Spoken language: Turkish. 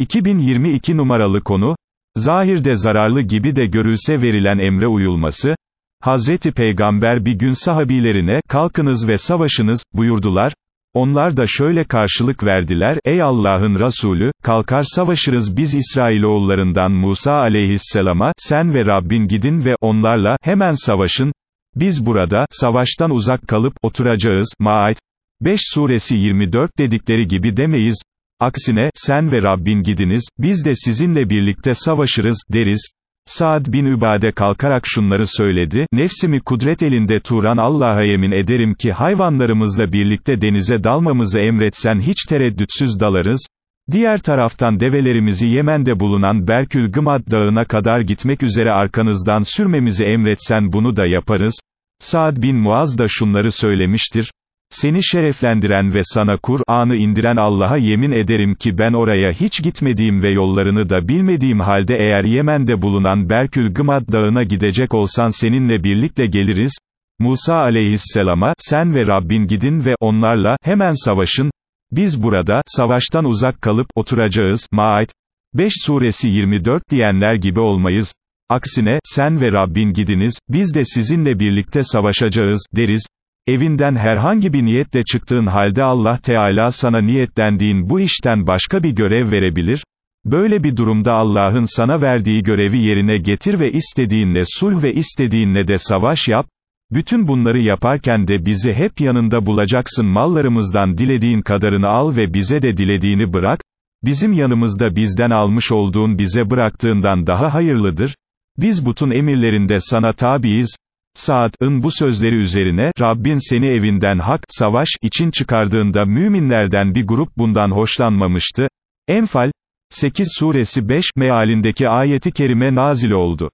2022 numaralı konu, zahirde zararlı gibi de görülse verilen emre uyulması, Hazreti Peygamber bir gün sahabilerine, kalkınız ve savaşınız, buyurdular, onlar da şöyle karşılık verdiler, ey Allah'ın Resulü, kalkar savaşırız biz İsrailoğullarından Musa aleyhisselama, sen ve Rabbin gidin ve onlarla, hemen savaşın, biz burada, savaştan uzak kalıp, oturacağız, Maat, 5 suresi 24 dedikleri gibi demeyiz, aksine, sen ve Rabbin gidiniz, biz de sizinle birlikte savaşırız, deriz, Saad bin Übade kalkarak şunları söyledi, nefsimi kudret elinde turan Allah'a yemin ederim ki hayvanlarımızla birlikte denize dalmamızı emretsen hiç tereddütsüz dalarız, diğer taraftan develerimizi Yemen'de bulunan Berkül Gımad dağına kadar gitmek üzere arkanızdan sürmemizi emretsen bunu da yaparız, Saad bin Muaz da şunları söylemiştir, seni şereflendiren ve sana Kur'an'ı indiren Allah'a yemin ederim ki ben oraya hiç gitmediğim ve yollarını da bilmediğim halde eğer Yemen'de bulunan Berkül Gımad dağına gidecek olsan seninle birlikte geliriz, Musa aleyhisselama, sen ve Rabbin gidin ve onlarla, hemen savaşın, biz burada, savaştan uzak kalıp, oturacağız, Maat, 5 suresi 24 diyenler gibi olmayız, aksine, sen ve Rabbin gidiniz, biz de sizinle birlikte savaşacağız, deriz, Evinden herhangi bir niyetle çıktığın halde Allah Teala sana niyetlendiğin bu işten başka bir görev verebilir, böyle bir durumda Allah'ın sana verdiği görevi yerine getir ve istediğinle sulh ve istediğinle de savaş yap, bütün bunları yaparken de bizi hep yanında bulacaksın mallarımızdan dilediğin kadarını al ve bize de dilediğini bırak, bizim yanımızda bizden almış olduğun bize bıraktığından daha hayırlıdır, biz butun emirlerinde sana tabiiz, Saad'ın bu sözleri üzerine, Rabbin seni evinden hak, savaş, için çıkardığında müminlerden bir grup bundan hoşlanmamıştı. Enfal, 8 suresi 5, mealindeki ayeti kerime nazil oldu.